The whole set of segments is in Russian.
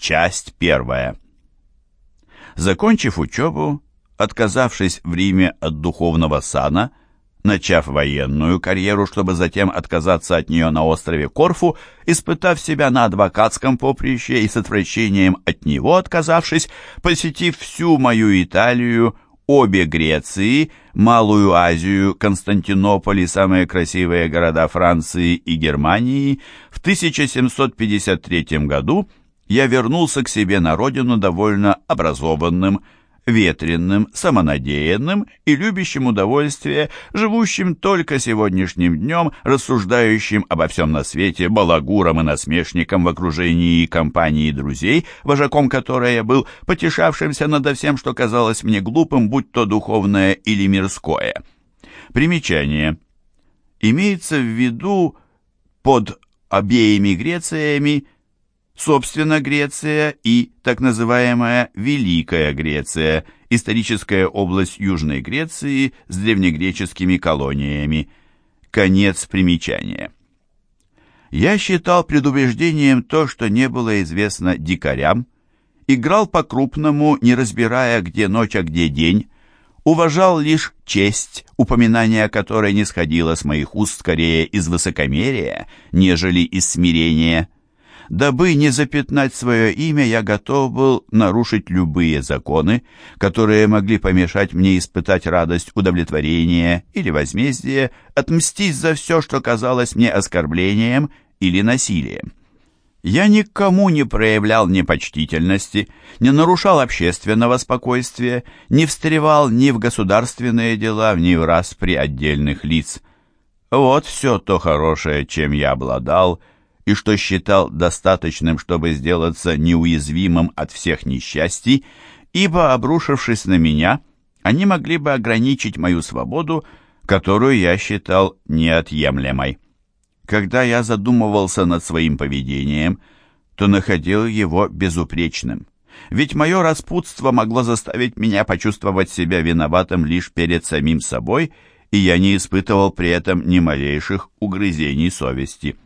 Часть первая. Закончив учебу, отказавшись в Риме от духовного сана, начав военную карьеру, чтобы затем отказаться от нее на острове Корфу, испытав себя на адвокатском поприще и с отвращением от него отказавшись, посетив всю мою Италию, обе Греции, Малую Азию, Константинополь и самые красивые города Франции и Германии, в 1753 году я вернулся к себе на родину довольно образованным, ветренным, самонадеянным и любящим удовольствие, живущим только сегодняшним днем, рассуждающим обо всем на свете, балагуром и насмешником в окружении компании друзей, вожаком которой я был, потешавшимся надо всем, что казалось мне глупым, будь то духовное или мирское. Примечание. Имеется в виду под обеими Грециями собственно, Греция и так называемая Великая Греция, историческая область Южной Греции с древнегреческими колониями. Конец примечания. Я считал предубеждением то, что не было известно дикарям, играл по-крупному, не разбирая, где ночь, а где день, уважал лишь честь, упоминание которой не сходило с моих уст скорее из высокомерия, нежели из смирения. Дабы не запятнать свое имя, я готов был нарушить любые законы, которые могли помешать мне испытать радость удовлетворения или возмездия, отмстить за все, что казалось мне оскорблением или насилием. Я никому не проявлял непочтительности, не нарушал общественного спокойствия, не встревал ни в государственные дела, ни в распри отдельных лиц. Вот все то хорошее, чем я обладал, и что считал достаточным, чтобы сделаться неуязвимым от всех несчастий, ибо, обрушившись на меня, они могли бы ограничить мою свободу, которую я считал неотъемлемой. Когда я задумывался над своим поведением, то находил его безупречным. Ведь мое распутство могло заставить меня почувствовать себя виноватым лишь перед самим собой, и я не испытывал при этом ни малейших угрызений совести.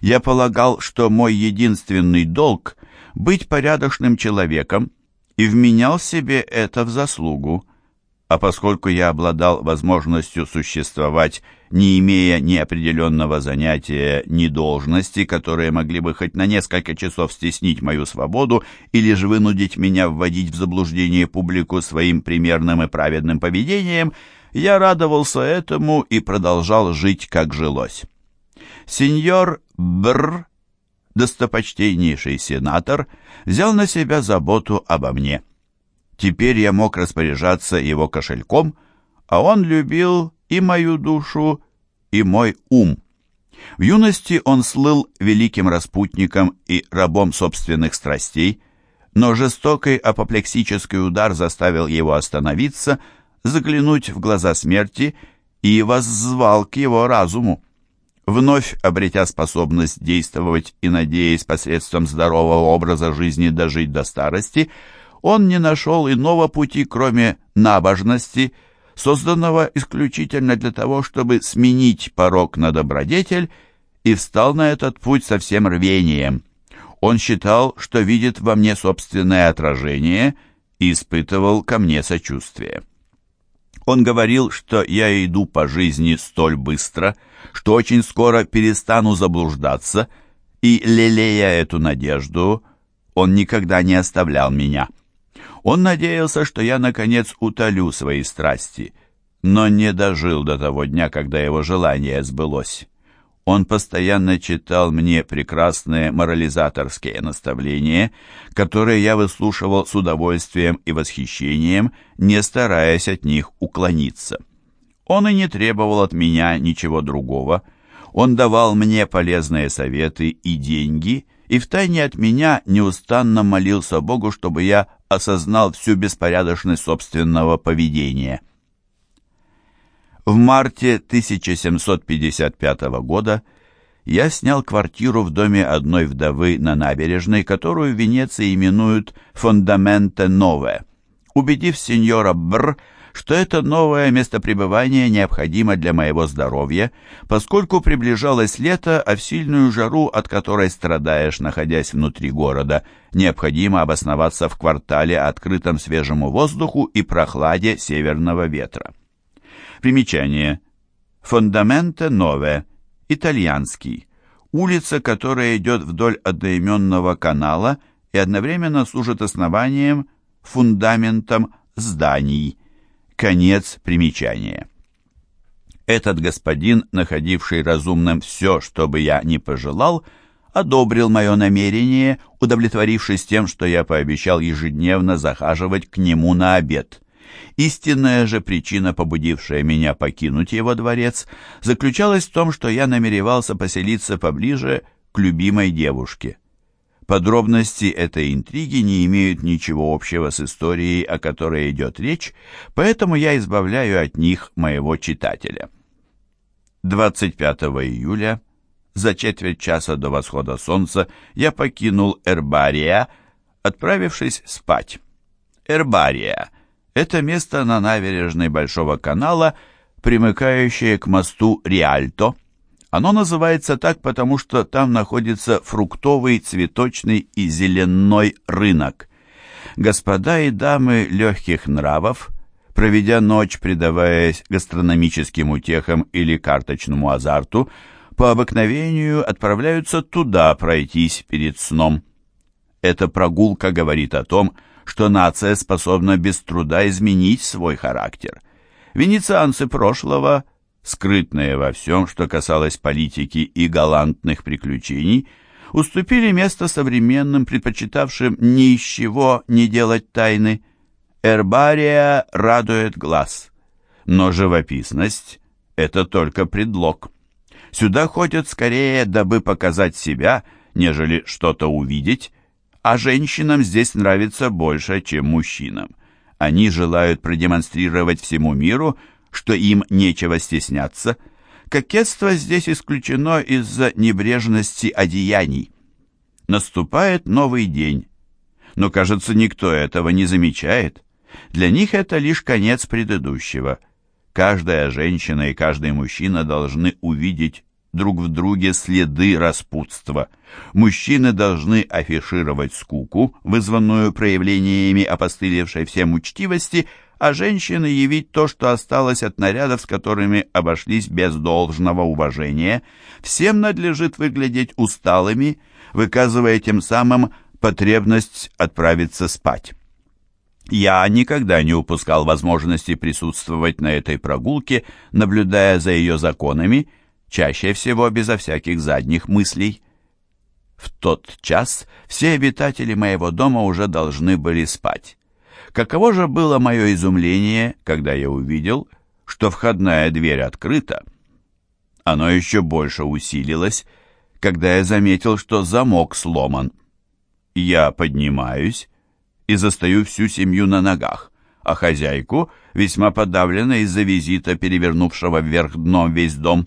Я полагал, что мой единственный долг — быть порядочным человеком, и вменял себе это в заслугу. А поскольку я обладал возможностью существовать, не имея ни определенного занятия, ни должности, которые могли бы хоть на несколько часов стеснить мою свободу или же вынудить меня вводить в заблуждение публику своим примерным и праведным поведением, я радовался этому и продолжал жить, как жилось. Сеньор Бр, достопочтеннейший сенатор, взял на себя заботу обо мне. Теперь я мог распоряжаться его кошельком, а он любил и мою душу, и мой ум. В юности он слыл великим распутником и рабом собственных страстей, но жестокий апоплексический удар заставил его остановиться, заглянуть в глаза смерти и воззвал к его разуму. Вновь обретя способность действовать и надеясь посредством здорового образа жизни дожить до старости, он не нашел иного пути, кроме набожности, созданного исключительно для того, чтобы сменить порог на добродетель, и встал на этот путь со всем рвением. Он считал, что видит во мне собственное отражение и испытывал ко мне сочувствие. Он говорил, что я иду по жизни столь быстро, что очень скоро перестану заблуждаться, и, лелея эту надежду, он никогда не оставлял меня. Он надеялся, что я, наконец, утолю свои страсти, но не дожил до того дня, когда его желание сбылось. Он постоянно читал мне прекрасные морализаторские наставления, которые я выслушивал с удовольствием и восхищением, не стараясь от них уклониться. Он и не требовал от меня ничего другого. Он давал мне полезные советы и деньги, и втайне от меня неустанно молился Богу, чтобы я осознал всю беспорядочность собственного поведения. В марте 1755 года я снял квартиру в доме одной вдовы на набережной, которую в Венеции именуют «Фондаменте Нове». Убедив сеньора Бр что это новое место пребывания необходимо для моего здоровья, поскольку приближалось лето, а в сильную жару, от которой страдаешь, находясь внутри города, необходимо обосноваться в квартале, открытом свежему воздуху и прохладе северного ветра. Примечание. Фондаменте Нове. Итальянский. Улица, которая идет вдоль одноименного канала и одновременно служит основанием, фундаментом зданий. Конец примечания. Этот господин, находивший разумным все, что бы я ни пожелал, одобрил мое намерение, удовлетворившись тем, что я пообещал ежедневно захаживать к нему на обед. Истинная же причина, побудившая меня покинуть его дворец, заключалась в том, что я намеревался поселиться поближе к любимой девушке. Подробности этой интриги не имеют ничего общего с историей, о которой идет речь, поэтому я избавляю от них моего читателя. 25 июля, за четверть часа до восхода солнца, я покинул Эрбария, отправившись спать. Эрбария – это место на набережной Большого канала, примыкающее к мосту Риальто – оно называется так, потому что там находится фруктовый, цветочный и зеленой рынок. Господа и дамы легких нравов, проведя ночь, предаваясь гастрономическим утехам или карточному азарту, по обыкновению отправляются туда пройтись перед сном. Эта прогулка говорит о том, что нация способна без труда изменить свой характер. Венецианцы прошлого – скрытные во всем, что касалось политики и галантных приключений, уступили место современным, предпочитавшим ни из чего не делать тайны. Эрбария радует глаз, но живописность — это только предлог. Сюда ходят скорее, дабы показать себя, нежели что-то увидеть, а женщинам здесь нравится больше, чем мужчинам. Они желают продемонстрировать всему миру, что им нечего стесняться, кокетство здесь исключено из-за небрежности одеяний. Наступает новый день, но, кажется, никто этого не замечает. Для них это лишь конец предыдущего. Каждая женщина и каждый мужчина должны увидеть друг в друге следы распутства. Мужчины должны афишировать скуку, вызванную проявлениями опостылевшей всем учтивости, а женщины явить то, что осталось от нарядов, с которыми обошлись без должного уважения. Всем надлежит выглядеть усталыми, выказывая тем самым потребность отправиться спать. Я никогда не упускал возможности присутствовать на этой прогулке, наблюдая за ее законами, чаще всего безо всяких задних мыслей. В тот час все обитатели моего дома уже должны были спать. Каково же было мое изумление, когда я увидел, что входная дверь открыта. Оно еще больше усилилось, когда я заметил, что замок сломан. Я поднимаюсь и застаю всю семью на ногах, а хозяйку, весьма подавлена из-за визита, перевернувшего вверх дном весь дом.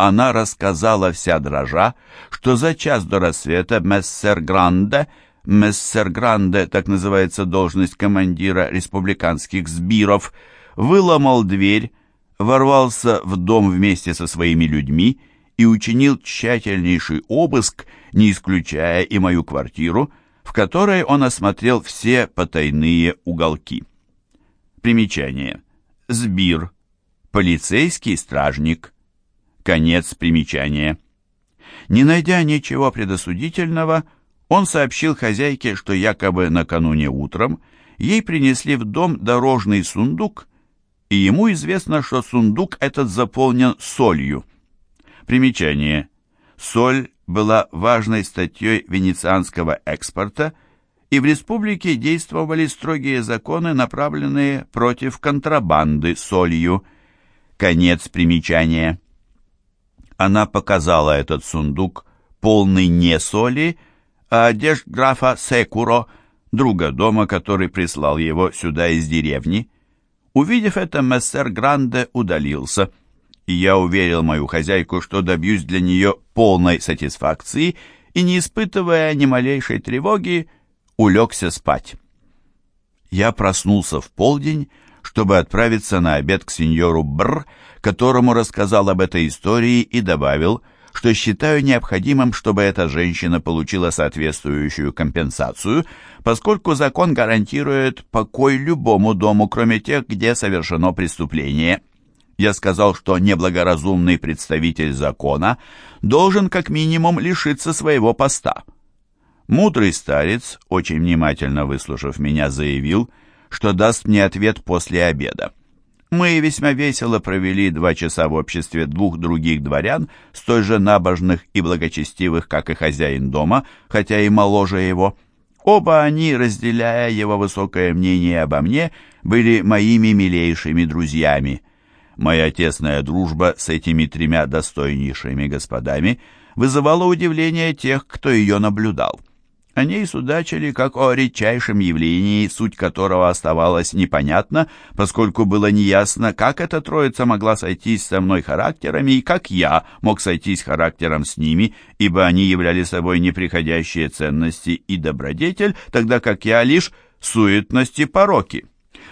Она рассказала вся дрожа, что за час до рассвета мессер Гранде — Мессер Гранде, так называется должность командира республиканских сбиров, выломал дверь, ворвался в дом вместе со своими людьми и учинил тщательнейший обыск, не исключая и мою квартиру, в которой он осмотрел все потайные уголки. Примечание. Сбир. Полицейский стражник. Конец примечания. Не найдя ничего предосудительного, он сообщил хозяйке, что якобы накануне утром ей принесли в дом дорожный сундук, и ему известно, что сундук этот заполнен солью. Примечание. Соль была важной статьей венецианского экспорта, и в республике действовали строгие законы, направленные против контрабанды солью. Конец примечания. Она показала этот сундук, полный не соли, а одежд графа Секуро, друга дома, который прислал его сюда из деревни. Увидев это, мессер Гранде удалился, и я уверил мою хозяйку, что добьюсь для нее полной сатисфакции и, не испытывая ни малейшей тревоги, улегся спать. Я проснулся в полдень, чтобы отправиться на обед к сеньору Бр, которому рассказал об этой истории и добавил, что считаю необходимым, чтобы эта женщина получила соответствующую компенсацию, поскольку закон гарантирует покой любому дому, кроме тех, где совершено преступление. Я сказал, что неблагоразумный представитель закона должен как минимум лишиться своего поста. Мудрый старец, очень внимательно выслушав меня, заявил, что даст мне ответ после обеда. Мы весьма весело провели два часа в обществе двух других дворян, столь же набожных и благочестивых, как и хозяин дома, хотя и моложе его. Оба они, разделяя его высокое мнение обо мне, были моими милейшими друзьями. Моя тесная дружба с этими тремя достойнейшими господами вызывала удивление тех, кто ее наблюдал. О ней судачили как о редчайшем явлении, суть которого оставалась непонятна, поскольку было неясно, как эта троица могла сойтись со мной характерами и как я мог сойтись характером с ними, ибо они являли собой неприходящие ценности и добродетель, тогда как я лишь суетность и пороки.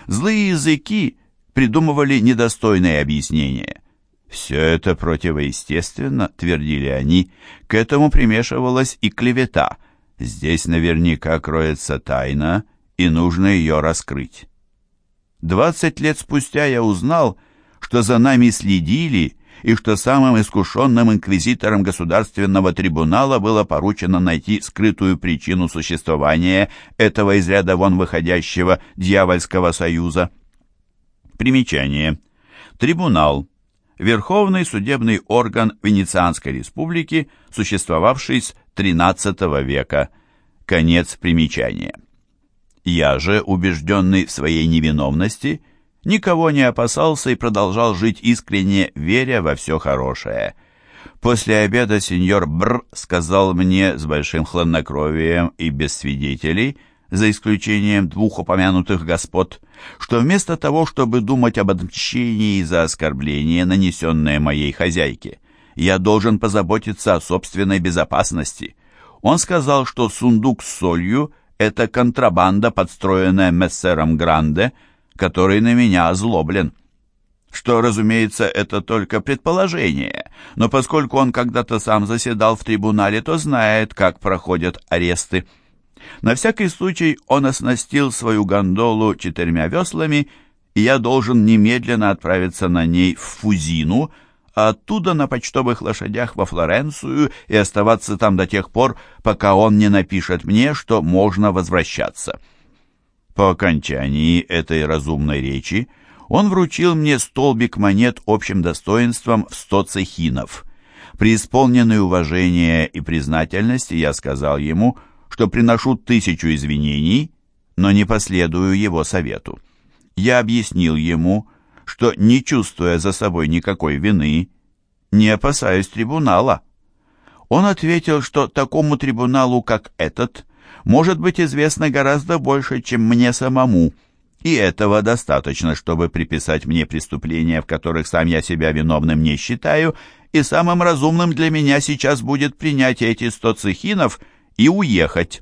Злые языки придумывали недостойные объяснения. «Все это противоестественно», — твердили они, — «к этому примешивалась и клевета». Здесь наверняка кроется тайна, и нужно ее раскрыть. Двадцать лет спустя я узнал, что за нами следили, и что самым искушенным инквизитором государственного трибунала было поручено найти скрытую причину существования этого из ряда вон выходящего дьявольского союза. Примечание. Трибунал. Верховный судебный орган Венецианской республики, существовавший с XIII века. Конец примечания. Я же, убежденный в своей невиновности, никого не опасался и продолжал жить искренне, веря во все хорошее. После обеда сеньор Бр сказал мне с большим хладнокровием и без свидетелей, за исключением двух упомянутых господ, что вместо того, чтобы думать об отмщении за оскорбление, нанесенное моей хозяйке, я должен позаботиться о собственной безопасности. Он сказал, что сундук с солью — это контрабанда, подстроенная мессером Гранде, который на меня озлоблен. Что, разумеется, это только предположение, но поскольку он когда-то сам заседал в трибунале, то знает, как проходят аресты. На всякий случай он оснастил свою гондолу четырьмя веслами, и я должен немедленно отправиться на ней в Фузину — а оттуда на почтовых лошадях во Флоренцию и оставаться там до тех пор, пока он не напишет мне, что можно возвращаться. По окончании этой разумной речи он вручил мне столбик монет общим достоинством в сто цехинов. При исполненной уважения и признательности я сказал ему, что приношу тысячу извинений, но не последую его совету. Я объяснил ему, что, не чувствуя за собой никакой вины, не опасаюсь трибунала. Он ответил, что такому трибуналу, как этот, может быть известно гораздо больше, чем мне самому, и этого достаточно, чтобы приписать мне преступления, в которых сам я себя виновным не считаю, и самым разумным для меня сейчас будет принять эти сто цехинов и уехать.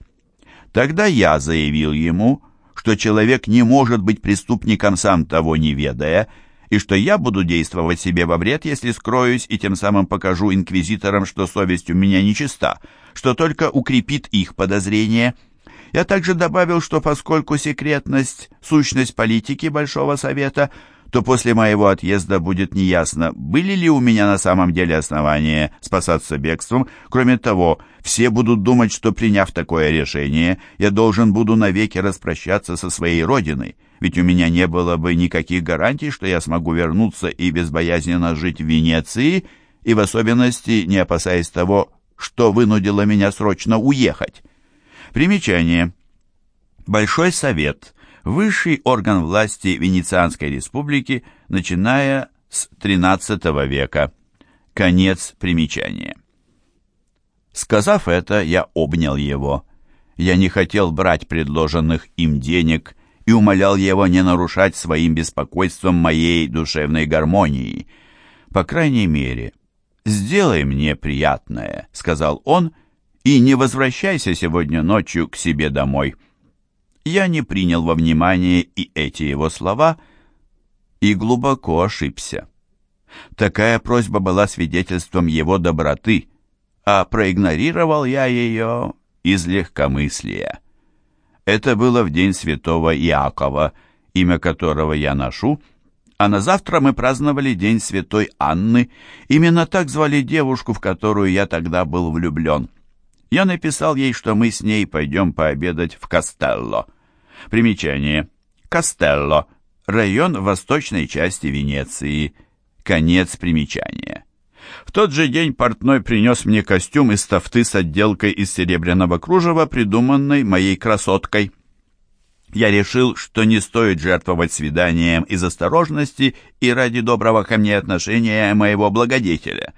Тогда я заявил ему, что человек не может быть преступником сам того не ведая, и что я буду действовать себе во вред, если скроюсь и тем самым покажу инквизиторам, что совесть у меня нечиста, что только укрепит их подозрение. Я также добавил, что поскольку секретность – сущность политики Большого Совета – то после моего отъезда будет неясно, были ли у меня на самом деле основания спасаться бегством. Кроме того, все будут думать, что приняв такое решение, я должен буду навеки распрощаться со своей родиной, ведь у меня не было бы никаких гарантий, что я смогу вернуться и безбоязненно жить в Венеции, и в особенности не опасаясь того, что вынудило меня срочно уехать. Примечание. Большой совет – высший орган власти Венецианской республики, начиная с XIII века. Конец примечания. Сказав это, я обнял его. Я не хотел брать предложенных им денег и умолял его не нарушать своим беспокойством моей душевной гармонии. По крайней мере, «Сделай мне приятное», — сказал он, — «и не возвращайся сегодня ночью к себе домой». Я не принял во внимание и эти его слова, и глубоко ошибся. Такая просьба была свидетельством его доброты, а проигнорировал я ее из легкомыслия. Это было в день святого Иакова, имя которого я ношу, а на завтра мы праздновали День Святой Анны. Именно так звали девушку, в которую я тогда был влюблен. Я написал ей, что мы с ней пойдем пообедать в Кастелло. Примечание. Кастелло. Район восточной части Венеции. Конец примечания. В тот же день портной принес мне костюм из тафты с отделкой из серебряного кружева, придуманной моей красоткой. Я решил, что не стоит жертвовать свиданием из осторожности и ради доброго ко мне отношения моего благодетеля.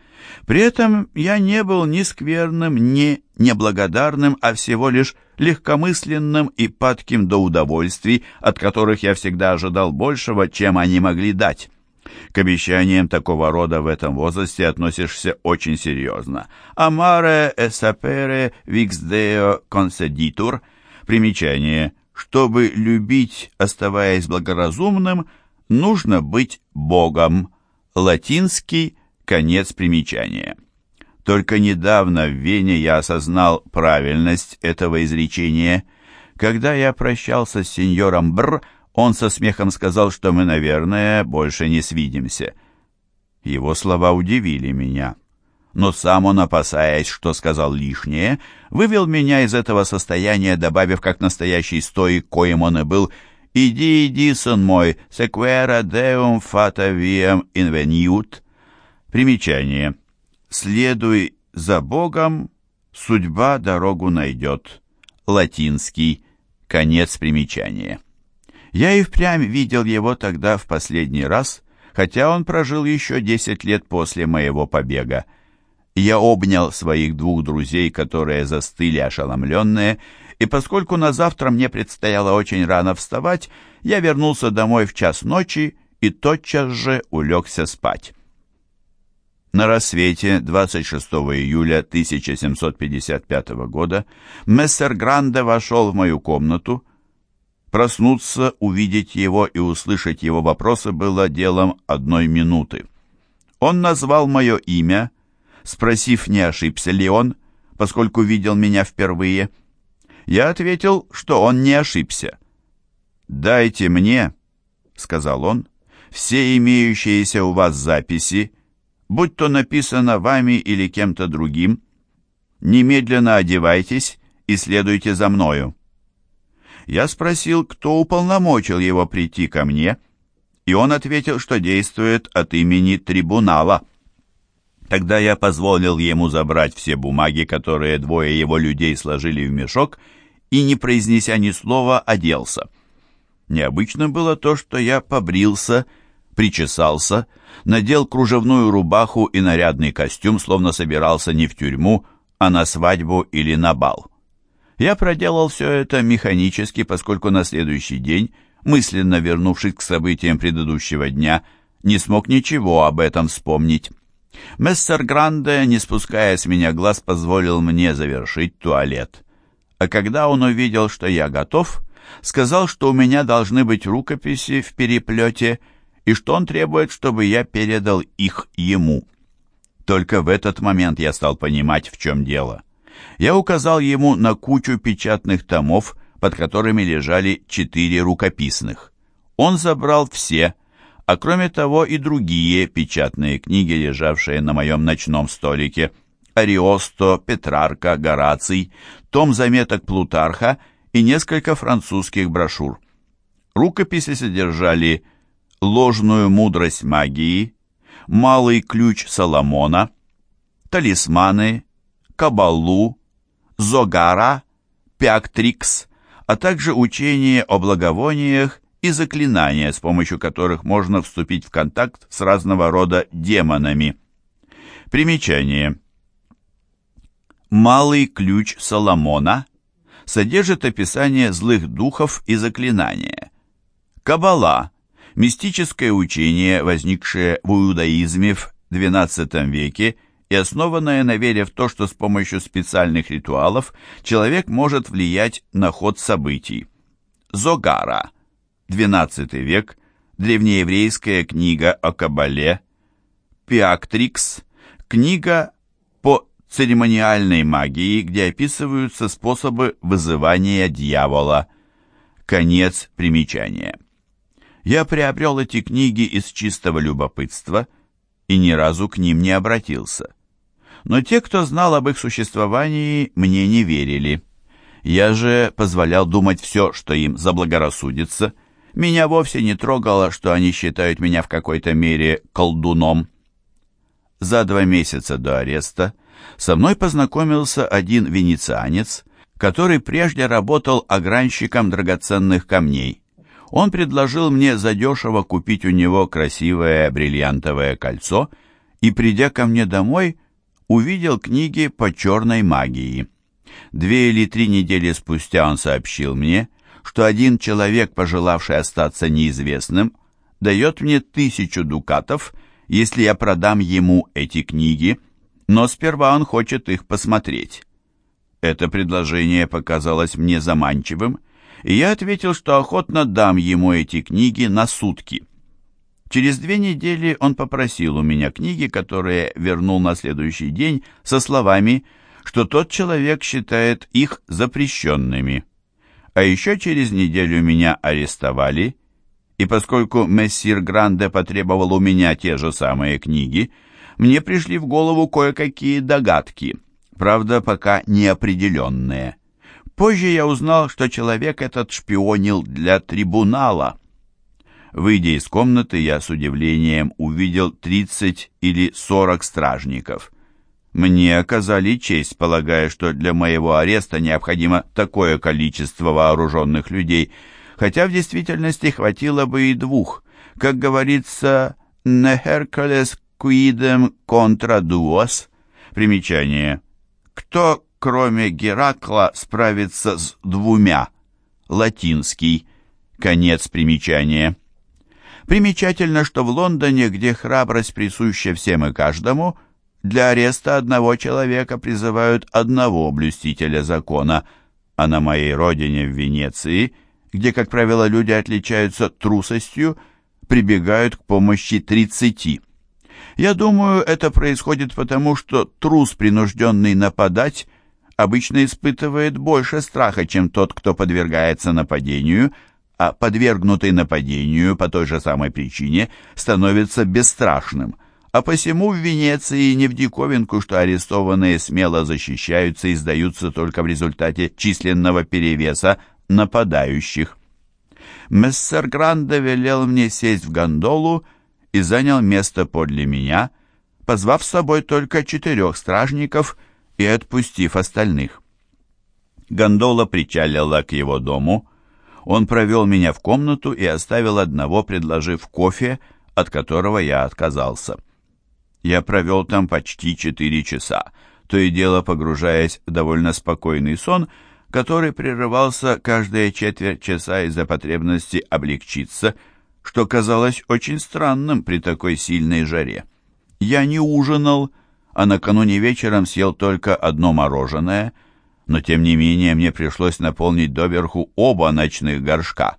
При этом я не был ни скверным, ни неблагодарным, а всего лишь легкомысленным и падким до удовольствий, от которых я всегда ожидал большего, чем они могли дать. К обещаниям такого рода в этом возрасте относишься очень серьезно. «Amare e sapere vix deo conceditur» Примечание. Чтобы любить, оставаясь благоразумным, нужно быть Богом. Латинский конец примечания. Только недавно в Вене я осознал правильность этого изречения. Когда я прощался с сеньором Бр, он со смехом сказал, что мы, наверное, больше не свидимся. Его слова удивили меня. Но сам он, опасаясь, что сказал лишнее, вывел меня из этого состояния, добавив, как настоящий стоик, коим он и был, «Иди, иди, сын мой, sequera deum fata viam inveniut». Примечание. «Следуй за Богом, судьба дорогу найдет». Латинский. Конец примечания. Я и впрямь видел его тогда в последний раз, хотя он прожил еще десять лет после моего побега. Я обнял своих двух друзей, которые застыли ошеломленные, и поскольку на завтра мне предстояло очень рано вставать, я вернулся домой в час ночи и тотчас же улегся спать. На рассвете 26 июля 1755 года мессер Гранде вошел в мою комнату, Проснуться, увидеть его и услышать его вопросы было делом одной минуты. Он назвал мое имя, спросив, не ошибся ли он, поскольку видел меня впервые. Я ответил, что он не ошибся. «Дайте мне», — сказал он, — «все имеющиеся у вас записи, будь то написано вами или кем-то другим. Немедленно одевайтесь и следуйте за мною». Я спросил, кто уполномочил его прийти ко мне, и он ответил, что действует от имени трибунала. Тогда я позволил ему забрать все бумаги, которые двое его людей сложили в мешок, и, не произнеся ни слова, оделся. Необычно было то, что я побрился, причесался, надел кружевную рубаху и нарядный костюм, словно собирался не в тюрьму, а на свадьбу или на бал. Я проделал все это механически, поскольку на следующий день, мысленно вернувшись к событиям предыдущего дня, не смог ничего об этом вспомнить. Мессер Гранде, не спуская с меня глаз, позволил мне завершить туалет. А когда он увидел, что я готов, сказал, что у меня должны быть рукописи в переплете и что он требует, чтобы я передал их ему. Только в этот момент я стал понимать, в чем дело я указал ему на кучу печатных томов, под которыми лежали четыре рукописных. Он забрал все, а кроме того и другие печатные книги, лежавшие на моем ночном столике. Ариосто, Петрарка, Гораций, том заметок Плутарха и несколько французских брошюр. Рукописи содержали «Ложную мудрость магии», «Малый ключ Соломона», «Талисманы», Кабалу, Зогара, Пяктрикс, а также учение о благовониях и заклинания, с помощью которых можно вступить в контакт с разного рода демонами. Примечание. Малый ключ Соломона содержит описание злых духов и заклинания. Кабала – мистическое учение, возникшее в иудаизме в XII веке и основанная на вере в то, что с помощью специальных ритуалов человек может влиять на ход событий. Зогара, XII век, древнееврейская книга о Кабале, Пиактрикс, книга по церемониальной магии, где описываются способы вызывания дьявола. Конец примечания. Я приобрел эти книги из чистого любопытства и ни разу к ним не обратился. Но те, кто знал об их существовании, мне не верили. Я же позволял думать все, что им заблагорассудится. Меня вовсе не трогало, что они считают меня в какой-то мере колдуном. За два месяца до ареста со мной познакомился один венецианец, который прежде работал огранщиком драгоценных камней. Он предложил мне задешево купить у него красивое бриллиантовое кольцо и, придя ко мне домой, увидел книги по черной магии. Две или три недели спустя он сообщил мне, что один человек, пожелавший остаться неизвестным, дает мне тысячу дукатов, если я продам ему эти книги, но сперва он хочет их посмотреть. Это предложение показалось мне заманчивым, и я ответил, что охотно дам ему эти книги на сутки. Через две недели он попросил у меня книги, которые вернул на следующий день, со словами, что тот человек считает их запрещенными. А еще через неделю меня арестовали, и поскольку мессир Гранде потребовал у меня те же самые книги, мне пришли в голову кое-какие догадки, правда, пока неопределенные. Позже я узнал, что человек этот шпионил для трибунала. Выйдя из комнаты, я с удивлением увидел 30 или 40 стражников. Мне оказали честь, полагая, что для моего ареста необходимо такое количество вооруженных людей, хотя в действительности хватило бы и двух. Как говорится, «Не Hercules quidem contra duos» Примечание. Кто, кроме Геракла, справится с двумя? Латинский. Конец примечания. Примечательно, что в Лондоне, где храбрость присуща всем и каждому, для ареста одного человека призывают одного блюстителя закона, а на моей родине, в Венеции, где, как правило, люди отличаются трусостью, прибегают к помощи тридцати. Я думаю, это происходит потому, что трус, принужденный нападать, обычно испытывает больше страха, чем тот, кто подвергается нападению, а подвергнутый нападению по той же самой причине становится бесстрашным. А посему в Венеции не в диковинку, что арестованные смело защищаются и сдаются только в результате численного перевеса нападающих. Мессер Гранде велел мне сесть в гондолу и занял место подле меня, позвав с собой только четырех стражников и отпустив остальных. Гондола причалила к его дому, он провел меня в комнату и оставил одного, предложив кофе, от которого я отказался. Я провел там почти четыре часа, то и дело погружаясь в довольно спокойный сон, который прерывался каждые четверть часа из-за потребности облегчиться, что казалось очень странным при такой сильной жаре. Я не ужинал, а накануне вечером съел только одно мороженое — но тем не менее мне пришлось наполнить доверху оба ночных горшка.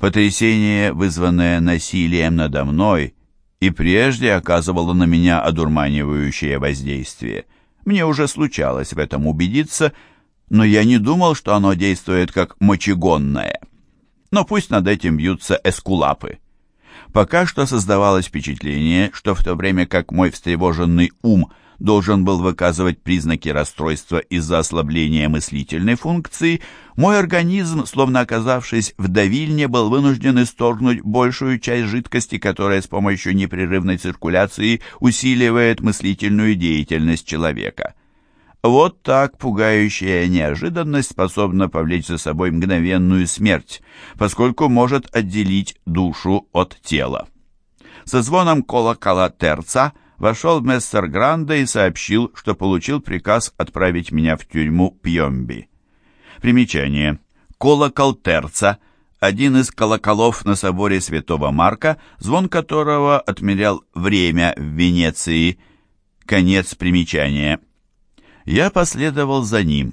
Потрясение, вызванное насилием надо мной, и прежде оказывало на меня одурманивающее воздействие. Мне уже случалось в этом убедиться, но я не думал, что оно действует как мочегонное. Но пусть над этим бьются эскулапы. Пока что создавалось впечатление, что в то время как мой встревоженный ум – должен был выказывать признаки расстройства из-за ослабления мыслительной функции, мой организм, словно оказавшись в давильне, был вынужден исторгнуть большую часть жидкости, которая с помощью непрерывной циркуляции усиливает мыслительную деятельность человека. Вот так пугающая неожиданность способна повлечь за собой мгновенную смерть, поскольку может отделить душу от тела. Со звоном колокола терца – вошел мессер Гранде и сообщил, что получил приказ отправить меня в тюрьму Пьемби. Примечание. Колокол терца – один из колоколов на соборе Святого Марка, звон которого отмерял время в Венеции. Конец примечания. Я последовал за ним.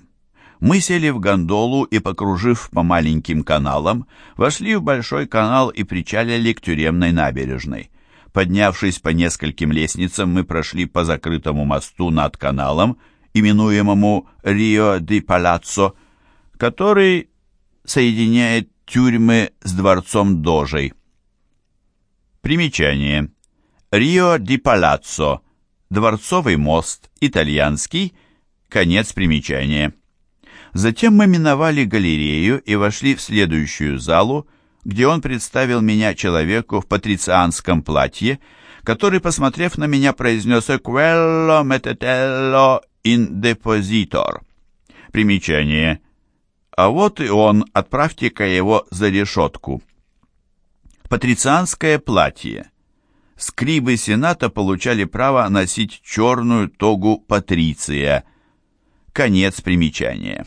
Мы сели в гондолу и, покружив по маленьким каналам, вошли в большой канал и причалили к тюремной набережной. Поднявшись по нескольким лестницам, мы прошли по закрытому мосту над каналом, именуемому Рио ди Палаццо, который соединяет тюрьмы с дворцом Дожей. Примечание. Рио ди Палаццо. Дворцовый мост. Итальянский. Конец примечания. Затем мы миновали галерею и вошли в следующую залу, где он представил меня человеку в патрицианском платье, который, посмотрев на меня, произнес «Quello mettetello in depositor». Примечание. А вот и он, отправьте-ка его за решетку. Патрицианское платье. Скрибы Сената получали право носить черную тогу патриция. Конец примечания.